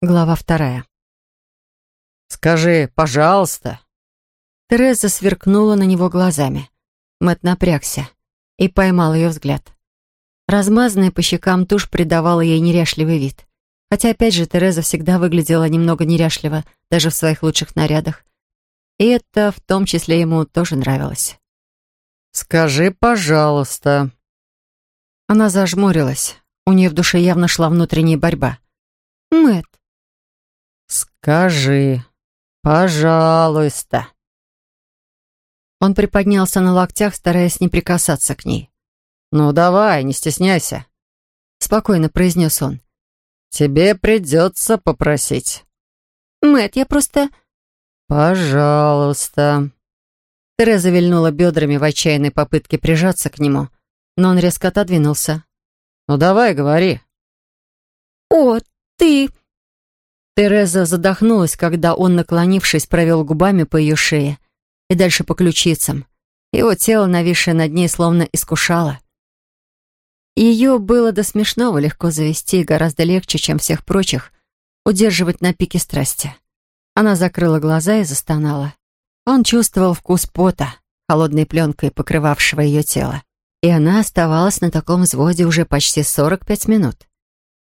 Глава вторая. «Скажи, пожалуйста». Тереза сверкнула на него глазами. Мэт напрягся и поймал ее взгляд. Размазанная по щекам тушь придавала ей неряшливый вид. Хотя, опять же, Тереза всегда выглядела немного неряшливо, даже в своих лучших нарядах. И это в том числе ему тоже нравилось. «Скажи, пожалуйста». Она зажмурилась. У нее в душе явно шла внутренняя борьба. Мэт, «Скажи, пожалуйста». Он приподнялся на локтях, стараясь не прикасаться к ней. «Ну давай, не стесняйся», — спокойно произнес он. «Тебе придется попросить». Мэт, я просто...» «Пожалуйста». Тереза вильнула бедрами в отчаянной попытке прижаться к нему, но он резко отодвинулся. «Ну давай, говори». «О, ты...» Тереза задохнулась, когда он, наклонившись, провел губами по ее шее и дальше по ключицам. Его тело, нависшее над ней, словно искушало. Ее было до смешного легко завести, гораздо легче, чем всех прочих, удерживать на пике страсти. Она закрыла глаза и застонала. Он чувствовал вкус пота, холодной пленкой, покрывавшего ее тело. И она оставалась на таком взводе уже почти 45 минут.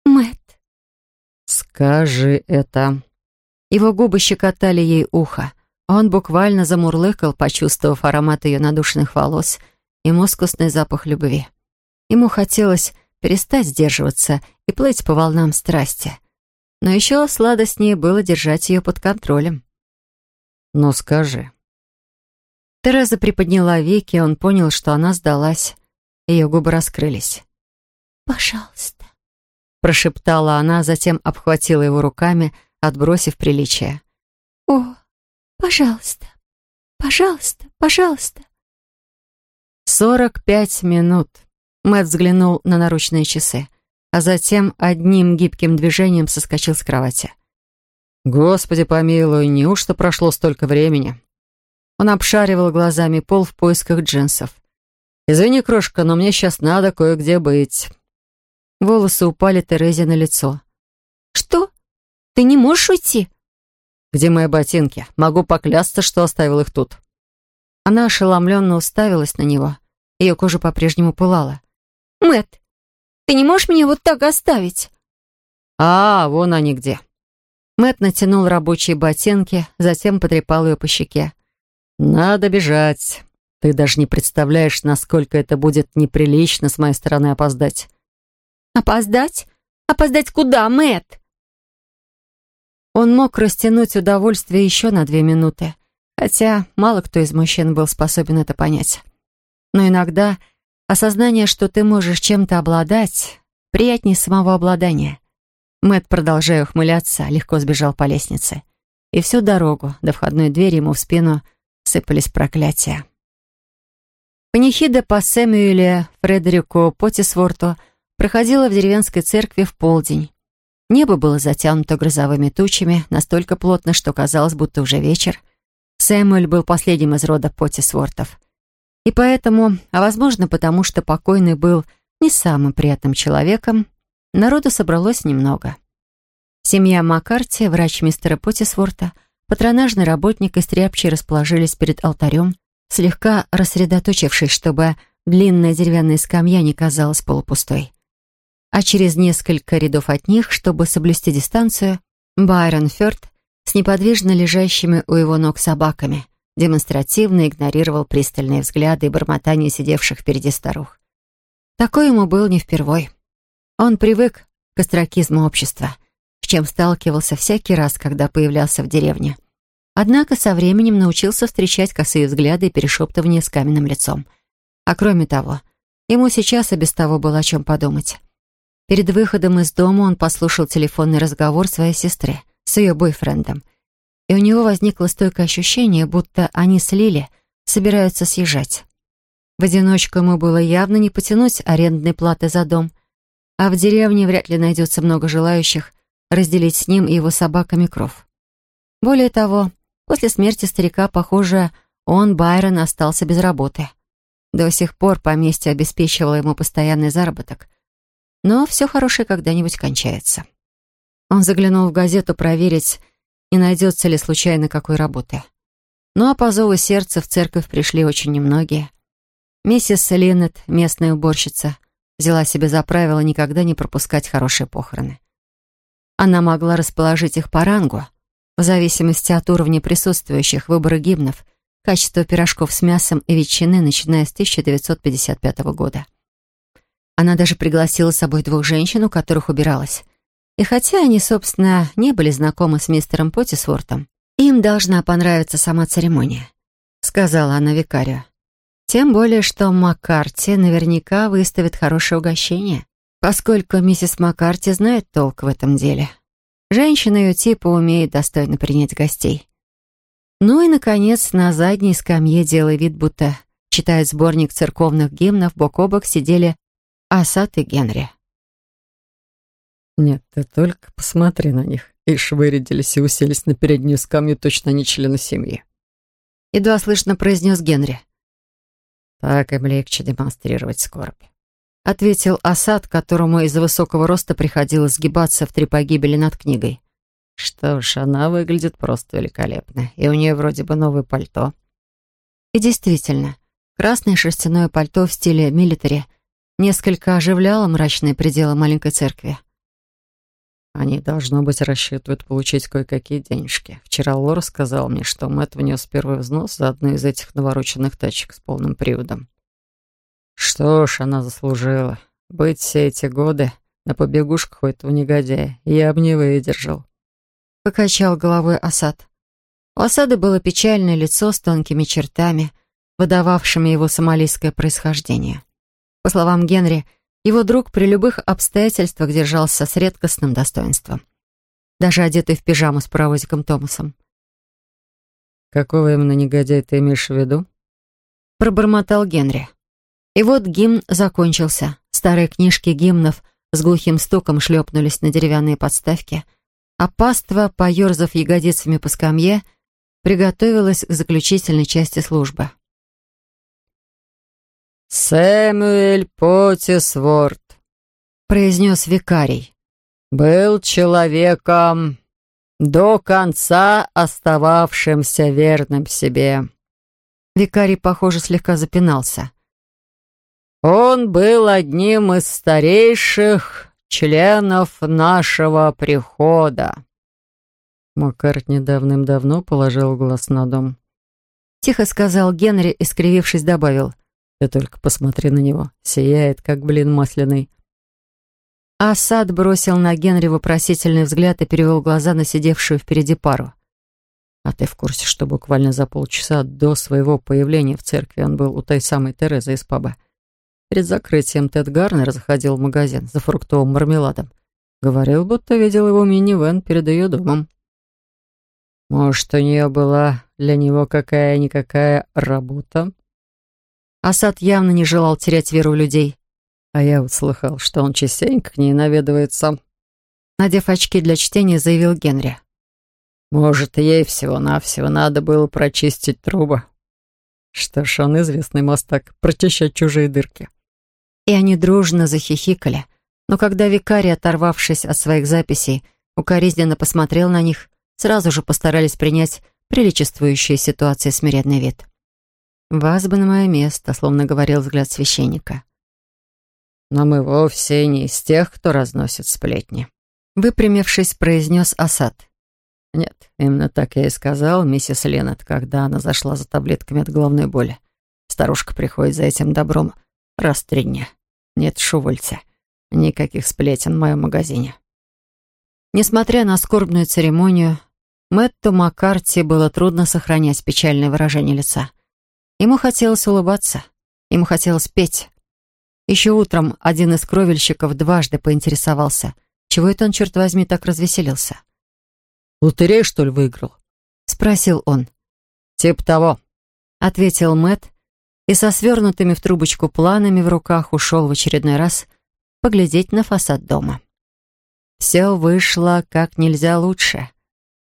Мэт, «Скажи это». Его губы щекотали ей ухо. Он буквально замурлыкал, почувствовав аромат ее надушенных волос и мускусный запах любви. Ему хотелось перестать сдерживаться и плыть по волнам страсти. Но еще сладостнее было держать ее под контролем. «Ну скажи». Тереза приподняла веки, он понял, что она сдалась. Ее губы раскрылись. «Пожалуйста» прошептала она, затем обхватила его руками, отбросив приличие. «О, пожалуйста, пожалуйста, пожалуйста». Сорок пять минут. Мэтт взглянул на наручные часы, а затем одним гибким движением соскочил с кровати. «Господи помилуй, неужто прошло столько времени?» Он обшаривал глазами пол в поисках джинсов. «Извини, крошка, но мне сейчас надо кое-где быть. Волосы упали Терезе на лицо. «Что? Ты не можешь уйти?» «Где мои ботинки? Могу поклясться, что оставил их тут». Она ошеломленно уставилась на него. Ее кожа по-прежнему пылала. Мэт, ты не можешь меня вот так оставить?» «А, вон они где». Мэт натянул рабочие ботинки, затем потрепал ее по щеке. «Надо бежать. Ты даже не представляешь, насколько это будет неприлично с моей стороны опоздать. Опоздать? Опоздать куда, Мэт? Он мог растянуть удовольствие еще на две минуты, хотя мало кто из мужчин был способен это понять. Но иногда осознание, что ты можешь чем-то обладать, приятнее самого обладания. Мэт, продолжая ухмыляться, легко сбежал по лестнице. И всю дорогу до входной двери ему в спину сыпались проклятия. Панихида по Сэмюэле Фредерику Поттисворту — проходила в деревенской церкви в полдень. Небо было затянуто грозовыми тучами, настолько плотно, что казалось, будто уже вечер. Сэмюэль был последним из рода Поттисвортов. И поэтому, а возможно потому, что покойный был не самым приятным человеком, народу собралось немного. Семья Маккарти, врач мистера Поттисворта, патронажный работник и стряпчий расположились перед алтарем, слегка рассредоточившись, чтобы длинная деревянная скамья не казалась полупустой а через несколько рядов от них, чтобы соблюсти дистанцию, Байрон Фёрд с неподвижно лежащими у его ног собаками демонстративно игнорировал пристальные взгляды и бормотание сидевших впереди старух. Такой ему был не впервой. Он привык к остракизму общества, с чем сталкивался всякий раз, когда появлялся в деревне. Однако со временем научился встречать косые взгляды и перешептывания с каменным лицом. А кроме того, ему сейчас и без того было о чем подумать. Перед выходом из дома он послушал телефонный разговор своей сестры с ее бойфрендом. И у него возникло стойкое ощущение, будто они с Лили собираются съезжать. В одиночку ему было явно не потянуть арендной платы за дом, а в деревне вряд ли найдется много желающих разделить с ним и его собаками кров. Более того, после смерти старика, похоже, он, Байрон, остался без работы. До сих пор поместье обеспечивало ему постоянный заработок — но все хорошее когда-нибудь кончается. Он заглянул в газету проверить, не найдется ли случайно какой работы. Ну а по зову сердца в церковь пришли очень немногие. Миссис Линнет, местная уборщица, взяла себе за правило никогда не пропускать хорошие похороны. Она могла расположить их по рангу, в зависимости от уровня присутствующих, выбора гимнов, качества пирожков с мясом и ветчины, начиная с 1955 года. Она даже пригласила с собой двух женщин, у которых убиралась. И хотя они, собственно, не были знакомы с мистером Поттисвортом, им должна понравиться сама церемония, сказала она викарию. Тем более, что Маккарти наверняка выставит хорошее угощение, поскольку миссис Маккарти знает толк в этом деле. Женщина ее типа умеет достойно принять гостей. Ну и, наконец, на задней скамье, делая вид, будто читает сборник церковных гимнов, бок о бок сидели Асад и Генри. «Нет, ты только посмотри на них». Ишь, вырядились и уселись на переднюю скамью, точно не члены семьи. Едва слышно произнес Генри. «Так им легче демонстрировать скорбь», — ответил Асад, которому из-за высокого роста приходилось сгибаться в три погибели над книгой. «Что ж, она выглядит просто великолепно, и у нее вроде бы новое пальто». И действительно, красное шерстяное пальто в стиле милитари — несколько оживляло мрачные пределы маленькой церкви. Они, должно быть, рассчитывают получить кое-какие денежки. Вчера Лора сказал мне, что Мэтт внес первый взнос за одну из этих навороченных тачек с полным приводом. Что ж, она заслужила. Быть все эти годы на побегушках у этого негодяя. Я бы не выдержал. Покачал головой Асад. У Асада было печальное лицо с тонкими чертами, выдававшими его сомалийское происхождение. По словам Генри, его друг при любых обстоятельствах держался с редкостным достоинством. Даже одетый в пижаму с паровозиком Томасом. «Какого именно негодяя ты имеешь в виду?» Пробормотал Генри. И вот гимн закончился. Старые книжки гимнов с глухим стуком шлепнулись на деревянные подставки, а паства, поерзав ягодицами по скамье, приготовилась к заключительной части службы. «Сэмюэль Поттисворт», — произнес викарий, — «был человеком, до конца остававшимся верным себе». Викарий, похоже, слегка запинался. «Он был одним из старейших членов нашего прихода». Маккартни давным-давно положил глаз на дом. Тихо сказал Генри, искривившись, добавил. Ты только посмотри на него. Сияет, как блин масляный. Асад бросил на Генри вопросительный взгляд и перевел глаза на сидевшую впереди пару. А ты в курсе, что буквально за полчаса до своего появления в церкви он был у той самой Терезы из паба? Перед закрытием Тед Гарнер заходил в магазин за фруктовым мармеладом. Говорил, будто видел его мини-вэн перед ее домом. Может, у нее была для него какая-никакая работа? Асад явно не желал терять веру в людей. А я вот слыхал, что он частенько к ней наведывается. Надев очки для чтения, заявил Генри. Может, ей всего-навсего надо было прочистить трубы. Что ж, он известный мастак, прочищать чужие дырки. И они дружно захихикали. Но когда викарий, оторвавшись от своих записей, укоризненно посмотрел на них, сразу же постарались принять приличествующие ситуации смиренный вид. «Вас бы на мое место», — словно говорил взгляд священника. «Но мы вовсе не из тех, кто разносит сплетни», — выпрямившись, произнес Асад. «Нет, именно так я и сказал миссис Леннет, когда она зашла за таблетками от головной боли. Старушка приходит за этим добром раз в три дня. Нет шувольца. Никаких сплетен в моем магазине». Несмотря на скорбную церемонию, Мэтту Маккарти было трудно сохранять печальное выражение лица. Ему хотелось улыбаться, ему хотелось петь. Еще утром один из кровельщиков дважды поинтересовался, чего это он, черт возьми, так развеселился. «Лотерею, что ли, выиграл?» — спросил он. «Тип того», — ответил Мэт и со свернутыми в трубочку планами в руках ушел в очередной раз поглядеть на фасад дома. Все вышло как нельзя лучше.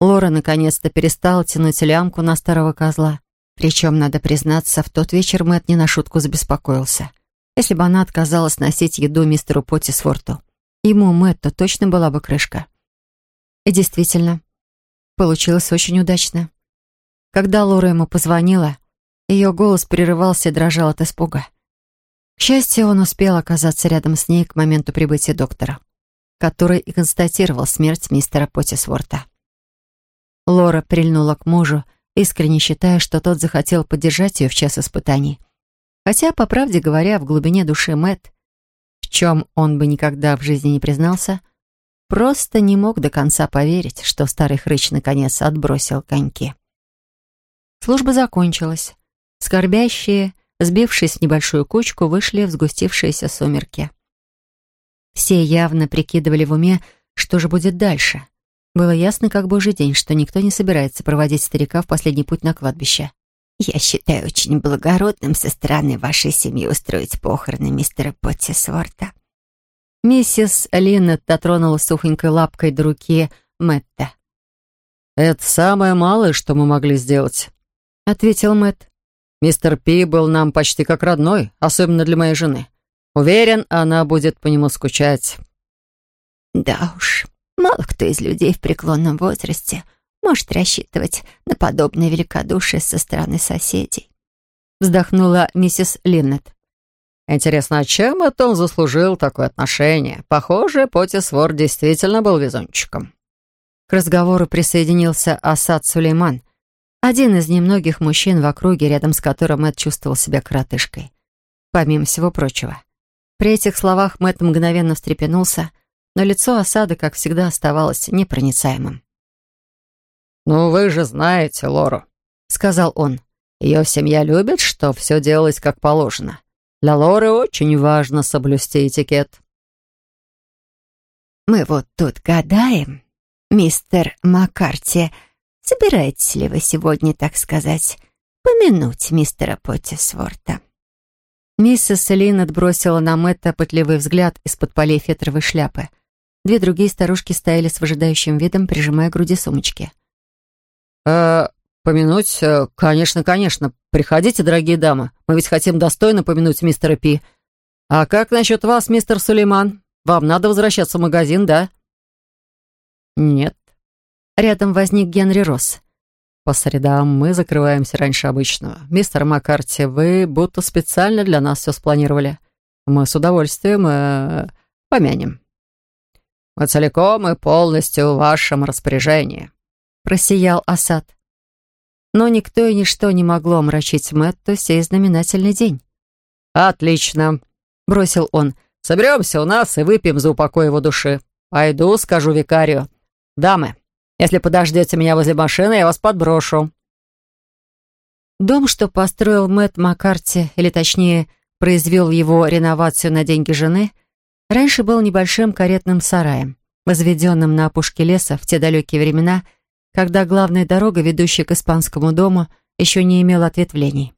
Лора наконец-то перестала тянуть лямку на старого козла. Причем, надо признаться, в тот вечер Мэтт не на шутку забеспокоился. Если бы она отказалась носить еду мистеру Поттисворту, ему, Мэтту, точно была бы крышка. И действительно, получилось очень удачно. Когда Лора ему позвонила, ее голос прерывался и дрожал от испуга. К счастью, он успел оказаться рядом с ней к моменту прибытия доктора, который и констатировал смерть мистера Поттисворта. Лора прильнула к мужу, искренне считая, что тот захотел поддержать ее в час испытаний. Хотя, по правде говоря, в глубине души Мэтт, в чем он бы никогда в жизни не признался, просто не мог до конца поверить, что старый хрыч наконец отбросил коньки. Служба закончилась. Скорбящие, сбившись в небольшую кучку, вышли в сгустившиеся сумерки. Все явно прикидывали в уме, что же будет дальше. Было ясно, как божий день, что никто не собирается проводить старика в последний путь на кладбище. «Я считаю очень благородным со стороны вашей семьи устроить похороны мистера Поттисворта». Миссис Линнет дотронула сухонькой лапкой до руки Мэтта. «Это самое малое, что мы могли сделать», — ответил Мэтт. «Мистер Пи был нам почти как родной, особенно для моей жены. Уверен, она будет по нему скучать». «Да уж, мало кто из людей в преклонном возрасте может рассчитывать на подобное великодушие со стороны соседей», вздохнула миссис Линнет. «Интересно, а чем это он заслужил такое отношение? Похоже, Потисвор действительно был везунчиком». К разговору присоединился Асад Сулейман, один из немногих мужчин в округе, рядом с которым Мэтт чувствовал себя коротышкой. Помимо всего прочего. При этих словах Мэтт мгновенно встрепенулся, но лицо Асада, как всегда, оставалось непроницаемым. «Ну, вы же знаете Лору», — сказал он. «Ее семья любит, что все делалось как положено. Для Лоры очень важно соблюсти этикет». «Мы вот тут гадаем, мистер Маккарти, собираетесь ли вы сегодня, так сказать, помянуть мистера Поттисворта?» Миссис Лин отбросила на Мэтта пытливый взгляд из-под полей фетровой шляпы. Две другие старушки стояли с выжидающим видом, прижимая к груди сумочки. «Э, помянуть? Э, конечно, конечно. Приходите, дорогие дамы. Мы ведь хотим достойно помянуть мистера Пи. А как насчет вас, мистер Сулейман? Вам надо возвращаться в магазин, да?» «Нет». Рядом возник Генри Росс. «По средам мы закрываемся раньше обычного. Мистер Маккарти, вы будто специально для нас все спланировали. Мы с удовольствием э, помянем. Мы целиком и полностью в вашем распоряжении» просиял Асад. Но никто и ничто не могло омрачить Мэтту сей знаменательный день. «Отлично», — бросил он. «Соберемся у нас и выпьем за упокой его души. Пойду, скажу викарию. Дамы, если подождете меня возле машины, я вас подброшу». Дом, что построил Мэтт Маккарти, или точнее, произвел его реновацию на деньги жены, раньше был небольшим каретным сараем, возведенным на опушке леса в те далекие времена — когда главная дорога, ведущая к испанскому дому, еще не имела ответвлений.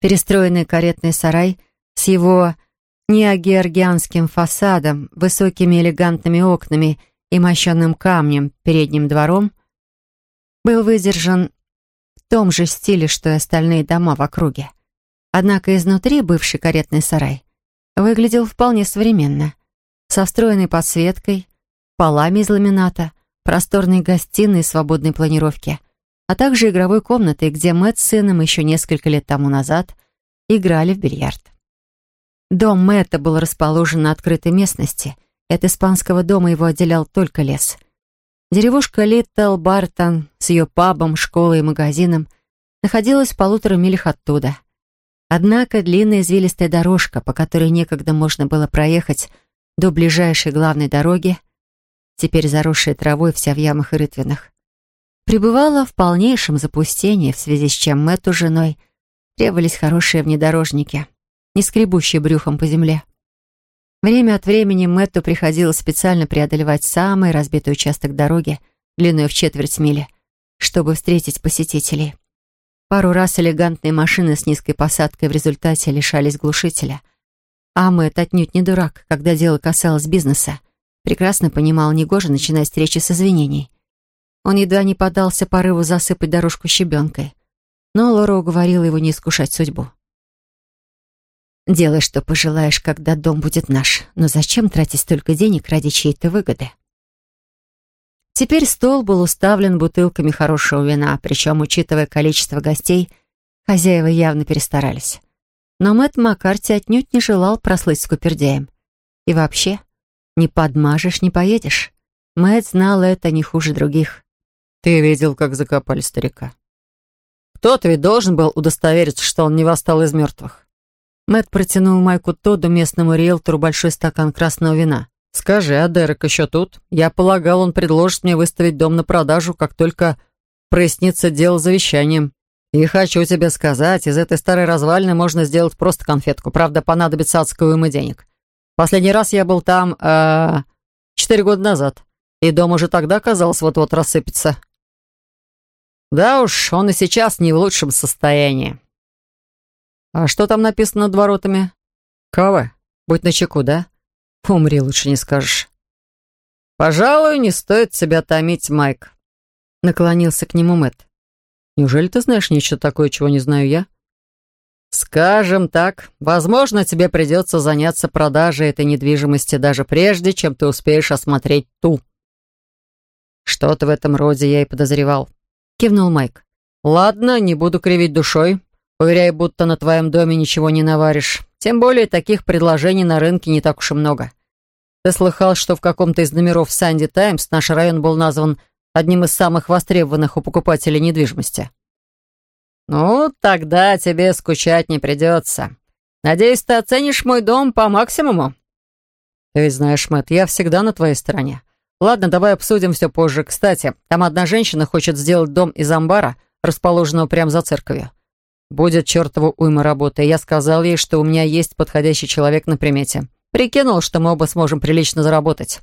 Перестроенный каретный сарай с его неогеоргианским фасадом, высокими элегантными окнами и мощенным камнем передним двором был выдержан в том же стиле, что и остальные дома в округе. Однако изнутри бывший каретный сарай выглядел вполне современно, со встроенной подсветкой, полами из ламината, просторной гостиной свободной планировки, а также игровой комнатой, где Мэтт с сыном еще несколько лет тому назад играли в бильярд. Дом Мэтта был расположен на открытой местности. От испанского дома его отделял только лес. Деревушка Литтл Бартон с ее пабом, школой и магазином находилась в полутора милях оттуда. Однако длинная извилистая дорожка, по которой некогда можно было проехать до ближайшей главной дороги, теперь заросшая травой вся в ямах и рытвинах. Пребывала в полнейшем запустении, в связи с чем Мэтту женой требовались хорошие внедорожники, не скребущие брюхом по земле. Время от времени Мэтту приходилось специально преодолевать самый разбитый участок дороги, длиной в четверть мили, чтобы встретить посетителей. Пару раз элегантные машины с низкой посадкой в результате лишались глушителя. А Мэтт отнюдь не дурак, когда дело касалось бизнеса. Прекрасно понимал, негоже начинать встречи с извинений. Он едва не подался порыву засыпать дорожку щебенкой. Но Лора уговорила его не искушать судьбу. «Делай, что пожелаешь, когда дом будет наш. Но зачем тратить столько денег ради чьей-то выгоды?» Теперь стол был уставлен бутылками хорошего вина, причем, учитывая количество гостей, хозяева явно перестарались. Но Мэтт Маккарти отнюдь не желал прослыть скупердяем. И вообще, не подмажешь, не поедешь. Мэтт знал это не хуже других. «Ты видел, как закопали старика?» «Кто-то ведь должен был удостовериться, что он не восстал из мертвых». Мэтт протянул Майку Тодду, местному риэлтору, большой стакан красного вина. «Скажи, а Дерек еще тут? Я полагал, он предложит мне выставить дом на продажу, как только прояснится дело завещанием. И хочу тебе сказать, из этой старой развалины можно сделать просто конфетку. Правда, понадобится адское уйма денег. Последний раз я был там э, четыре года назад, и дом уже тогда, казалось, вот-вот рассыпется. Да уж, он и сейчас не в лучшем состоянии. А что там написано над воротами? Кава? Будь начеку, да? Умри, лучше не скажешь. Пожалуй, не стоит себя томить, Майк. Наклонился к нему Мэтт. Неужели ты знаешь нечто такое, чего не знаю я? Скажем так, возможно, тебе придется заняться продажей этой недвижимости даже прежде, чем ты успеешь осмотреть ту. Что-то в этом роде я и подозревал. Кивнул Майк. Ладно, не буду кривить душой. Уверяю, будто на твоем доме ничего не наваришь. Тем более таких предложений на рынке не так уж и много. Ты слыхал, что в каком-то из номеров «Санди Таймс» наш район был назван одним из самых востребованных у покупателей недвижимости? Ну, тогда тебе скучать не придется. Надеюсь, ты оценишь мой дом по максимуму. Ты ведь знаешь, Мэтт, я всегда на твоей стороне. Ладно, давай обсудим все позже. Кстати, там одна женщина хочет сделать дом из амбара, расположенного прямо за церковью. Будет чертова уйма работы. Я сказал ей, что у меня есть подходящий человек на примете. Прикинул, что мы оба сможем прилично заработать.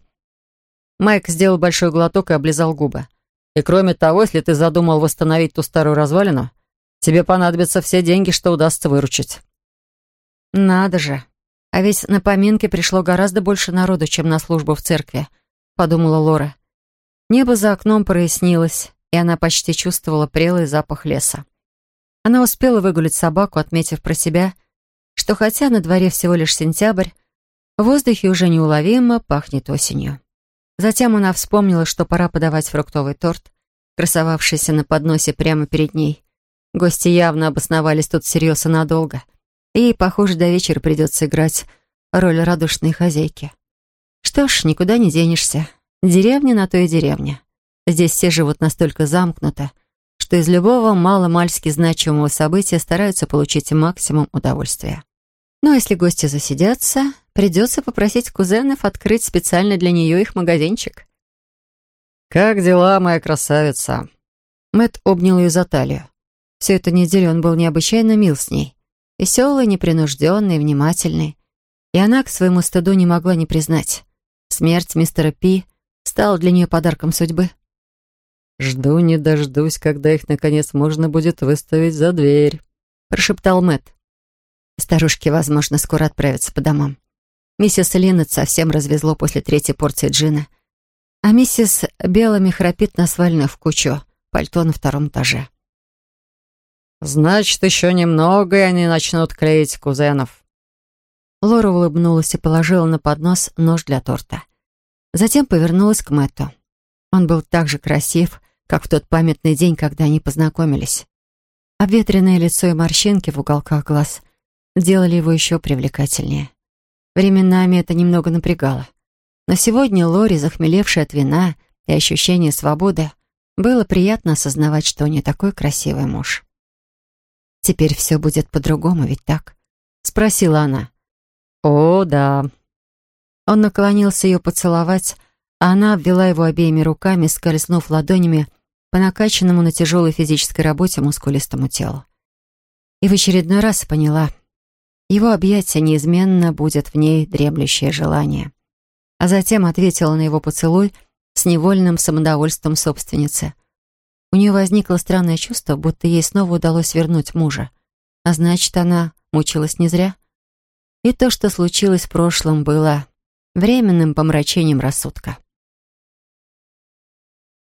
Майк сделал большой глоток и облизал губы. И кроме того, если ты задумал восстановить ту старую развалину, тебе понадобятся все деньги, что удастся выручить. Надо же. А ведь на поминки пришло гораздо больше народу, чем на службу в церкви, подумала Лора. Небо за окном прояснилось, и она почти чувствовала прелый запах леса. Она успела выгулить собаку, отметив про себя, что хотя на дворе всего лишь сентябрь, в воздухе уже неуловимо пахнет осенью. Затем она вспомнила, что пора подавать фруктовый торт, красовавшийся на подносе прямо перед ней. Гости явно обосновались тут всерьез и надолго. И ей, похоже, до вечера придется играть роль радушной хозяйки. Что ж, никуда не денешься. Деревня на то и деревня. Здесь все живут настолько замкнуто, что из любого мало-мальски значимого события стараются получить максимум удовольствия. Но если гости засидятся, придется попросить кузенов открыть специально для нее их магазинчик. «Как дела, моя красавица?» Мэт обнял ее за талию. Всю эту неделю он был необычайно мил с ней. Веселый, непринужденный, внимательный. И она к своему стыду не могла не признать. Смерть мистера Пи стала для нее подарком судьбы. «Жду не дождусь, когда их, наконец, можно будет выставить за дверь», — прошептал Мэт. Старушки, возможно, скоро отправятся по домам. Миссис Линнет совсем развезло после третьей порции джина. А миссис Белыми храпит на свальную в кучу, пальто на втором этаже. «Значит, еще немного, и они начнут клеить кузенов». Лора улыбнулась и положила на поднос нож для торта. Затем повернулась к Мэтту. Он был так же красив, как в тот памятный день, когда они познакомились. Обветренное лицо и морщинки в уголках глаз делали его еще привлекательнее. Временами это немного напрягало. Но сегодня Лори, захмелевшая от вина и ощущения свободы, было приятно осознавать, что у нее такой красивый муж. «Теперь все будет по-другому, ведь так?» — спросила она. «О, да». Он наклонился ее поцеловать, а она обвела его обеими руками, скользнув ладонями по накачанному на тяжелой физической работе мускулистому телу. И в очередной раз поняла, его объятие неизменно будет в ней дремлющее желание. А затем ответила на его поцелуй с невольным самодовольством собственницы. У нее возникло странное чувство, будто ей снова удалось вернуть мужа. А значит, она мучилась не зря. И то, что случилось в прошлом, было временным помрачением рассудка.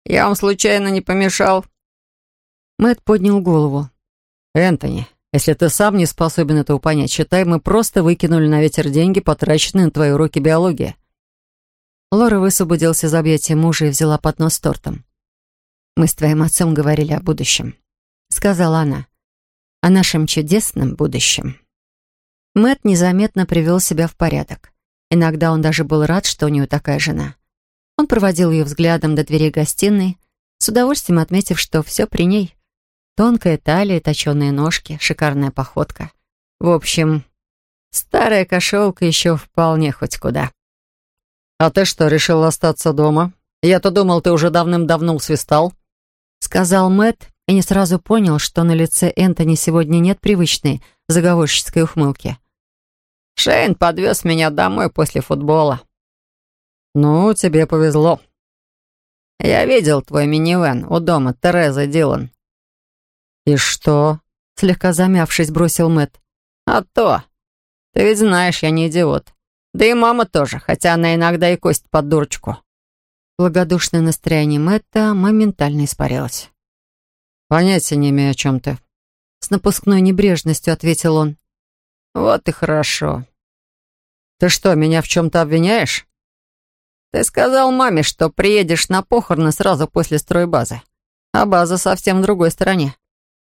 «Я вам случайно не помешал?» Мэт поднял голову. «Энтони, если ты сам не способен этого понять, считай, мы просто выкинули на ветер деньги, потраченные на твои уроки биологии». Лора высвободился из объятия мужа и взяла поднос с тортом. «Мы с твоим отцом говорили о будущем», — сказала она. «О нашем чудесном будущем». Мэт незаметно привел себя в порядок. Иногда он даже был рад, что у нее такая жена. Он проводил ее взглядом до двери гостиной, с удовольствием отметив, что все при ней. Тонкая талия, точеные ножки, шикарная походка. В общем, старая кошелка еще вполне хоть куда. «А ты что, решил остаться дома? Я-то думал, ты уже давным-давно усвистал», — сказал Мэт и не сразу понял, что на лице Энтони сегодня нет привычной заговорщицкой ухмылки. «Шейн подвез меня домой после футбола». «Ну, тебе повезло». «Я видел твой минивэн у дома Терезы Дилан». «И что?» — слегка замявшись, бросил Мэт. «А то! Ты ведь знаешь, я не идиот. Да и мама тоже, хотя она иногда и кость под дурочку». Благодушное настроение Мэтта моментально испарилось. «Понятия не имею, о чем ты». С напускной небрежностью ответил он. «Вот и хорошо. Ты что, меня в чем-то обвиняешь? Ты сказал маме, что приедешь на похороны сразу после стройбазы, а база совсем в другой стороне.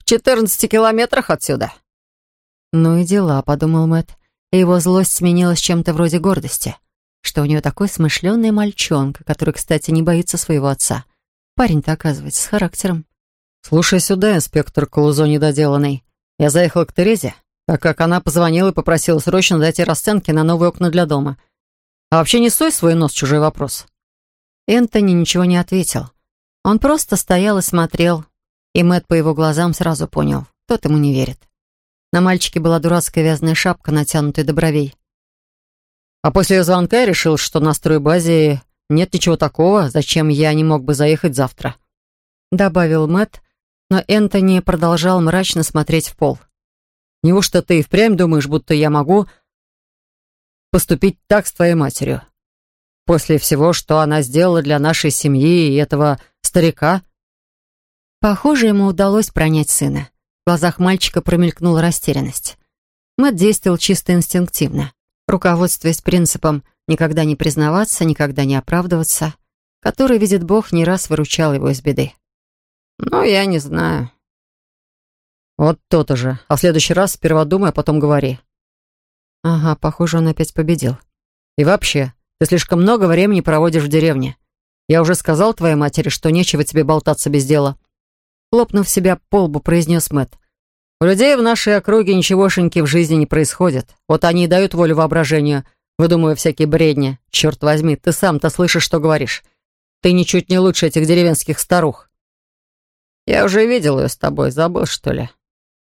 В 14 километрах отсюда». «Ну и дела», — подумал Мэтт и его злость сменилась чем-то вроде гордости, что у нее такой смышленый мальчонка, который, кстати, не боится своего отца. Парень-то, оказывается, с характером. «Слушай сюда, инспектор Калузо недоделанный. Я заехал к Терезе, так как она позвонила и попросила срочно дать ей расценки на новые окна для дома. А вообще не стой свой нос чужой вопрос». Энтони ничего не ответил. Он просто стоял и смотрел, и Мэтт по его глазам сразу понял, тот ему не верит. На мальчике была дурацкая вязаная шапка, натянутая до бровей. А после ее звонка я решил, что на стройбазе нет ничего такого, зачем я не мог бы заехать завтра. Добавил Мэтт, но Энтони продолжал мрачно смотреть в пол. Неужто ты и впрямь думаешь, будто я могу поступить так с твоей матерью? После всего, что она сделала для нашей семьи и этого старика? Похоже, ему удалось пронять сына. В глазах мальчика промелькнула растерянность. Мэтт действовал чисто инстинктивно, руководствуясь принципом «никогда не признаваться, никогда не оправдываться», который, видит Бог, не раз выручал его из беды. «Ну, я не знаю». «Вот то-то же. А в следующий раз сперва думай, а потом говори». «Ага, похоже, он опять победил». «И вообще, ты слишком много времени проводишь в деревне. Я уже сказал твоей матери, что нечего тебе болтаться без дела». Хлопнув себя по лбу, произнес Мэтт. «У людей в нашей округе ничегошеньки в жизни не происходит. Вот они и дают волю воображению, выдумывая всякие бредни. Черт возьми, ты сам-то слышишь, что говоришь. Ты ничуть не лучше этих деревенских старух». «Я уже видел ее с тобой, забыл, что ли?»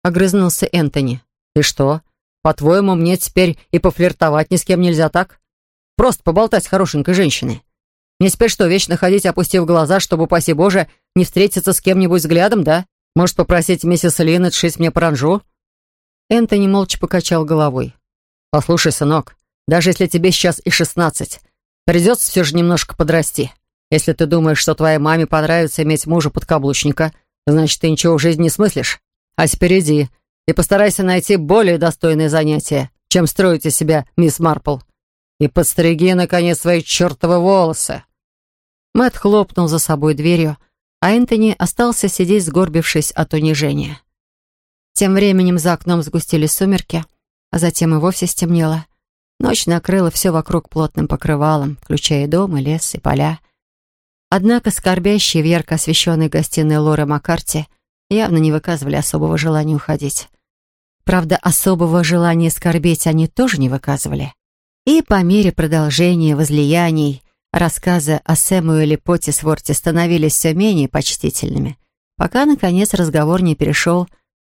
Огрызнулся Энтони. «И что? По-твоему, мне теперь и пофлиртовать ни с кем нельзя, так? Просто поболтать с хорошенькой женщиной. Мне теперь что, вечно ходить, опустив глаза, чтобы, упаси Боже, не встретиться с кем-нибудь взглядом, да? Может, попросить миссис Лин отшить мне паранжу?» Энтони молча покачал головой. «Послушай, сынок, даже если тебе сейчас и шестнадцать, придется все же немножко подрасти. Если ты думаешь, что твоей маме понравится иметь мужа-подкаблучника, значит, ты ничего в жизни не смыслишь. А теперь иди и постарайся найти более достойное занятие, чем строить из себя мисс Марпл. И подстриги, наконец, свои чертовы волосы. Мэтт хлопнул за собой дверью, а Энтони остался сидеть, сгорбившись от унижения. Тем временем за окном сгустились сумерки, а затем и вовсе стемнело. Ночь накрыла все вокруг плотным покрывалом, включая дом, и лес, и поля. Однако скорбящие в ярко освещенной гостиной Лоры Маккарти явно не выказывали особого желания уходить. Правда, особого желания скорбеть они тоже не выказывали. И по мере продолжения возлияний Рассказы о Сэмуэле Поттисворте становились все менее почтительными, пока, наконец, разговор не перешел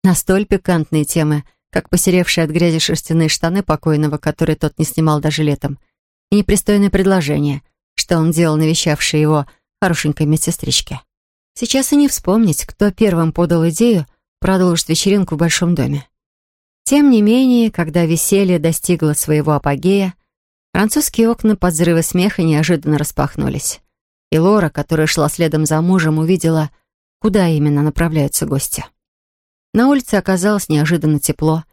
на столь пикантные темы, как посеревшие от грязи шерстяные штаны покойного, которые тот не снимал даже летом, и непристойное предложение, что он делал навещавшей его хорошенькой медсестричке. Сейчас и не вспомнить, кто первым подал идею продолжить вечеринку в большом доме. Тем не менее, когда веселье достигло своего апогея, Французские окна под взрывы смеха неожиданно распахнулись. И Лора, которая шла следом за мужем, увидела, куда именно направляются гости. На улице оказалось неожиданно тепло.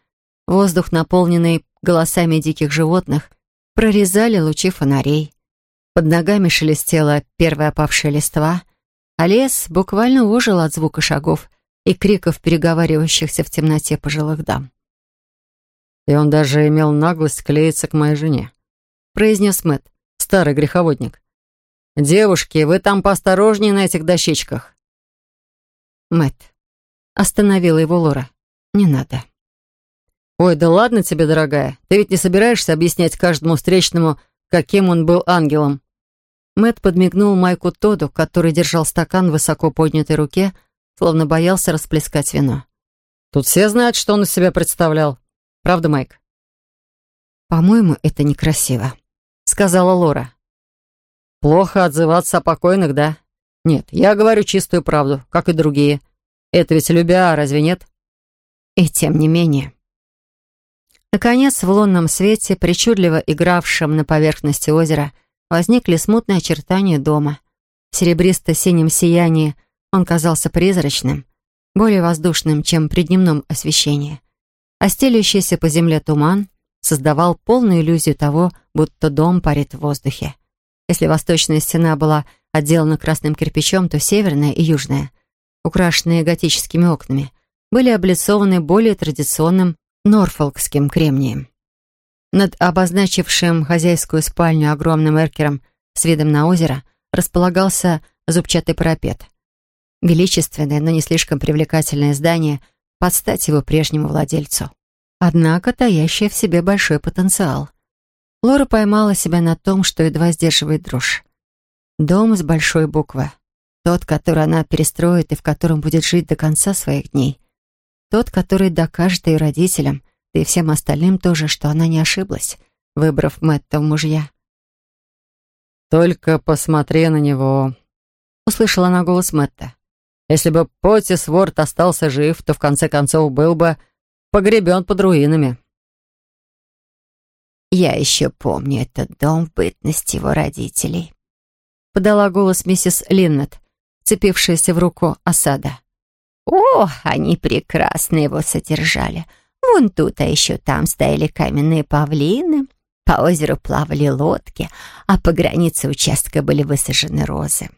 Воздух, наполненный голосами диких животных, прорезали лучи фонарей. Под ногами шелестела первая опавшая листва, а лес буквально ожил от звука шагов и криков переговаривающихся в темноте пожилых дам. «И он даже имел наглость клеиться к моей жене», — произнес Мэтт, старый греховодник. «Девушки, вы там поосторожнее на этих дощечках». Мэтт. Остановила его Лора. «Не надо». «Ой, да ладно тебе, дорогая. Ты ведь не собираешься объяснять каждому встречному, каким он был ангелом?» Мэтт подмигнул Майку Тоду, который держал стакан в высоко поднятой руке, словно боялся расплескать вино. «Тут все знают, что он из себя представлял. Правда, Майк?» «По-моему, это некрасиво», — сказала Лора. «Плохо отзываться о покойных, да? Нет, я говорю чистую правду, как и другие. Это ведь любя, разве нет?» «И тем не менее», Наконец, в лунном свете, причудливо игравшем на поверхности озера, возникли смутные очертания дома. В серебристо-синем сиянии он казался призрачным, более воздушным, чем при дневном освещении. А стелющийся по земле туман создавал полную иллюзию того, будто дом парит в воздухе. Если восточная стена была отделана красным кирпичом, то северная и южная, украшенные готическими окнами, были облицованы более традиционным норфолкским кремнием. Над обозначившим хозяйскую спальню огромным эркером с видом на озеро располагался зубчатый парапет. Величественное, но не слишком привлекательное здание под стать его прежнему владельцу. Однако таящее в себе большой потенциал. Лора поймала себя на том, что едва сдерживает дрожь. Дом с большой буквы. Тот, который она перестроит и в котором будет жить до конца своих дней. Тот, который докажет ее родителям, да и всем остальным тоже, что она не ошиблась, выбрав Мэтта в мужья. «Только посмотри на него», — услышала она голос Мэтта. «Если бы Потис Ворд остался жив, то в конце концов был бы погребен под руинами». «Я еще помню этот дом в бытность его родителей», — подала голос миссис Линнет, цепившаяся в руку осада. О, они прекрасно его содержали. Вон тут, а еще там стояли каменные павлины, по озеру плавали лодки, а по границе участка были высажены розы.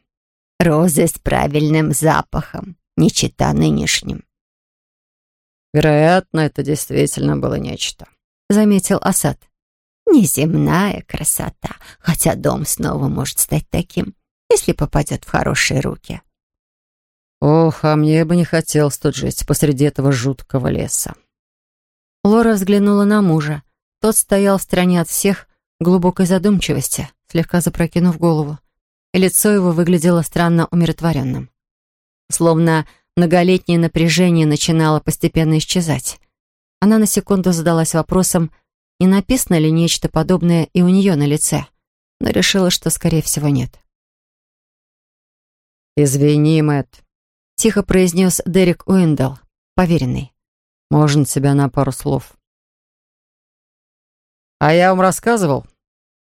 Розы с правильным запахом, не чита нынешним. «Вероятно, это действительно было нечто», — заметил Асад. «Неземная красота, хотя дом снова может стать таким, если попадет в хорошие руки». Ох, а мне бы не хотелось тут жить посреди этого жуткого леса. Лора взглянула на мужа. Тот стоял в стороне от всех в глубокой задумчивости, слегка запрокинув голову. И лицо его выглядело странно умиротворенным. Словно многолетнее напряжение начинало постепенно исчезать. Она на секунду задалась вопросом, не написано ли нечто подобное и у нее на лице, но решила, что, скорее всего, нет. «Извини, Мэтт», тихо произнес Дерек Уиндл, поверенный. «Можно тебя на пару слов?» «А я вам рассказывал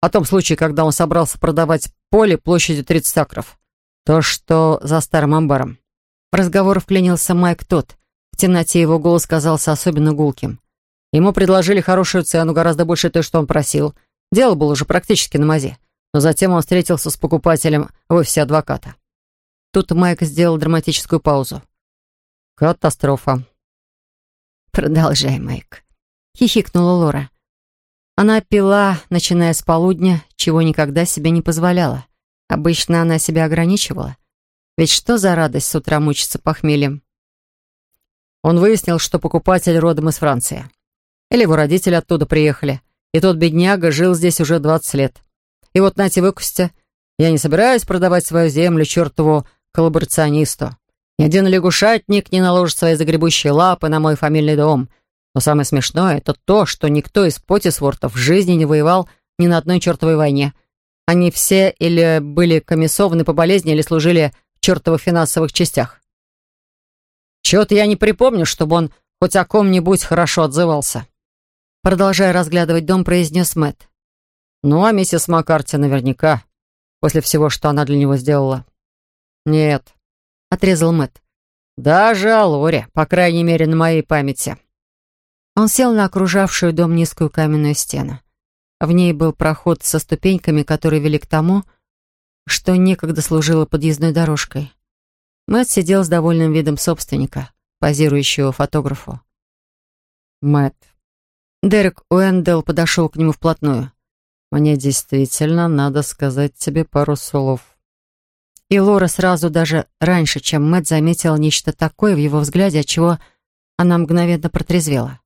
о том случае, когда он собрался продавать поле площадью 30 акров. То, что за старым амбаром». В разговор вклинился Майк Тот. В темноте его голос казался особенно гулким. Ему предложили хорошую цену, гораздо больше той, что он просил. Дело было уже практически на мазе. Но затем он встретился с покупателем в офисе адвоката. Тут Майк сделал драматическую паузу. «Катастрофа». «Продолжай, Майк», — хихикнула Лора. Она пила, начиная с полудня, чего никогда себе не позволяла. Обычно она себя ограничивала. Ведь что за радость с утра мучиться похмельем? Он выяснил, что покупатель родом из Франции. Или его родители оттуда приехали. И тот бедняга жил здесь уже 20 лет. И вот нате выкусти. Я не собираюсь продавать свою землю чертову коллаборационисту. Ни один лягушатник не наложит свои загребущие лапы на мой фамильный дом. Но самое смешное — это то, что никто из Потисвортов в жизни не воевал ни на одной чертовой войне. Они все или были комиссованы по болезни, или служили в чертовых финансовых частях. Чего-то я не припомню, чтобы он хоть о ком-нибудь хорошо отзывался. Продолжая разглядывать дом, произнес Мэтт. Ну, а миссис Маккарти наверняка, после всего, что она для него сделала. «Нет», — отрезал Мэтт. «Даже о Лоре, по крайней мере, на моей памяти». Он сел на окружавшую дом низкую каменную стену. В ней был проход со ступеньками, которые вели к тому, что некогда служила подъездной дорожкой. Мэтт сидел с довольным видом собственника, позирующего фотографу. Мэтт. Дерек Уэндел подошел к нему вплотную. «Мне действительно надо сказать тебе пару слов». И Лора сразу даже раньше, чем Мэтт заметила нечто такое в его взгляде, от чего она мгновенно протрезвела.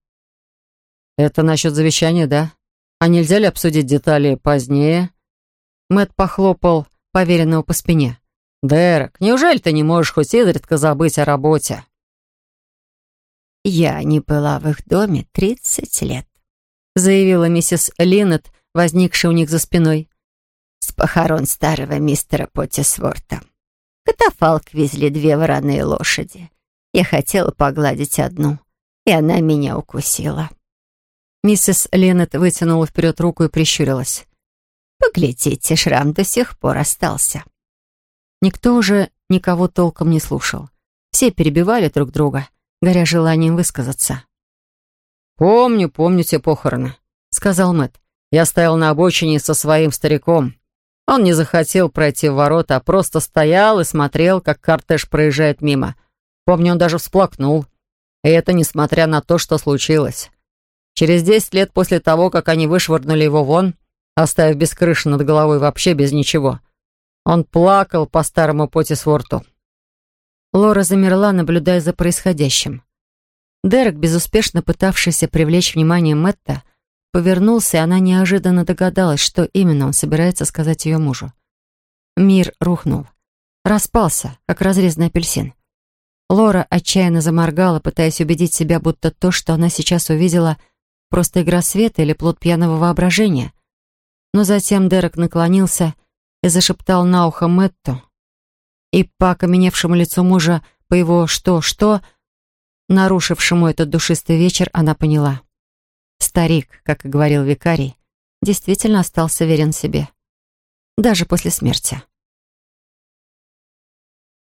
«Это насчет завещания, да? А нельзя ли обсудить детали позднее?» Мэтт похлопал поверенного по спине. «Дерек, неужели ты не можешь хоть изредка забыть о работе?» «Я не была в их доме тридцать лет», заявила миссис Линнет, возникшая у них за спиной. «С похорон старого мистера Поттисворта. Катафалк везли две вороные лошади. Я хотела погладить одну, и она меня укусила». Миссис Леннет вытянула вперед руку и прищурилась. «Поглядите, шрам до сих пор остался». Никто уже никого толком не слушал. Все перебивали друг друга, горя желанием высказаться. «Помню, помню те похороны», — сказал Мэтт. «Я стоял на обочине со своим стариком. Он не захотел пройти в ворота, а просто стоял и смотрел, как кортеж проезжает мимо. Помню, он даже всплакнул. И это несмотря на то, что случилось. Через десять лет после того, как они вышвырнули его вон, оставив без крыши над головой вообще без ничего, он плакал по старому Потисворту». Лора замерла, наблюдая за происходящим. Дерек, безуспешно пытавшийся привлечь внимание Мэтта, повернулся, и она неожиданно догадалась, что именно он собирается сказать ее мужу. Мир рухнул. Распался, как разрезанный апельсин. Лора отчаянно заморгала, пытаясь убедить себя, будто то, что она сейчас увидела, просто игра света или плод пьяного воображения. Но затем Дерек наклонился и зашептал на ухо Мэтту. И по окаменевшему лицу мужа, по его «что-что», нарушившему этот душистый вечер, она поняла. Старик, как и говорил викарий, действительно остался верен себе. Даже после смерти.